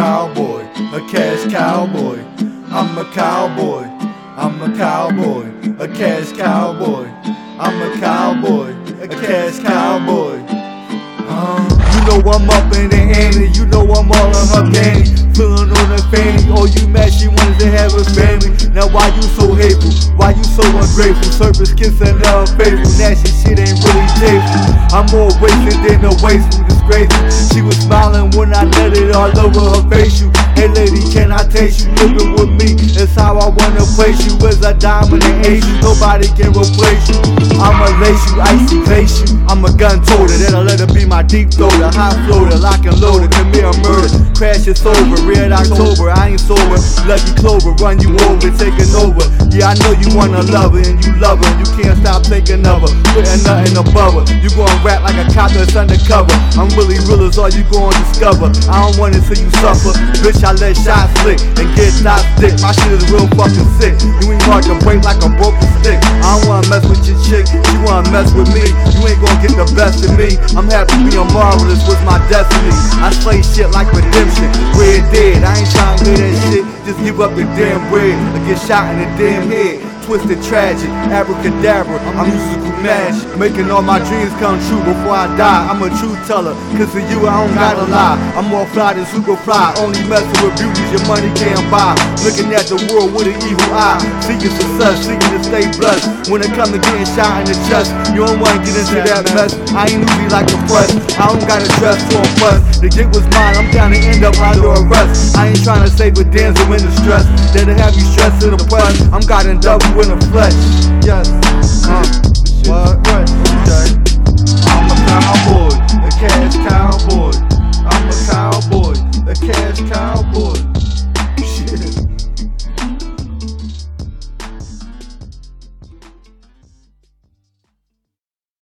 cowboy, a cash cowboy. I'm a cowboy, I'm a cowboy, a cash cowboy. I'm a cowboy, a cash cowboy. Uh, you know I'm up in the ante, you know I'm all on her panty, feeling on her fanny. Oh, you mad? She wanted to have a family. Now why you so hateful? Why you so ungrateful? Surface kissing her faithful. Nasty shit ain't really tasteful. I'm more wasted than a wasteful disgraceful. She was smiling when I let it all over her face. You, hey lady, can I taste you? Living with me, that's how I wanna place you. As a and ace you, nobody can replace you. I'ma lace you, icy face you. I'm a gun toter, then I let her be my deep throater, high floater, lock and loader. Crash is over, red October, I ain't sober. Lucky Clover, run you over, taking over. Yeah, I know you wanna love her and you love her. You can't stop thinking of her, putting nothing above her. You gon' rap like a cop that's undercover. I'm really real as all you gon' discover. I don't wanna see you suffer. Bitch, I let shots flick and get top stick. My shit is real fucking sick. You ain't hard to break like a broken stick. I don't wanna mess with your chick, you wanna mess with me. You ain't gon' get the best of me. I'm happy being marvelous was my destiny. I slay shit like redemption. Red dead, I ain't trying to hear that shit. Just give up the damn bread or get shot in the damn head. Twisted tragic, abracadabra, I'm musical magic. Making all my dreams come true before I die. I'm a truth teller, cause of you I don't gotta lie. I'm more fly than super fly, only messing with beauties your money can't buy. Looking at the world with an evil eye, seeking success, seeking to stay blessed. When it comes to getting shot in the chest, you don't wanna get into that mess. I ain't usually like a press, I don't gotta dress to impress. The gig was mine, I'm down to end up under arrest. I ain't trying to save a damsel in distress, that'll have you stressed to the oppressed. I'm God and double in the flesh. Yes. Uh, what? What? Okay. I'm a cowboy, a cash cowboy. I'm a cowboy, a cash cowboy.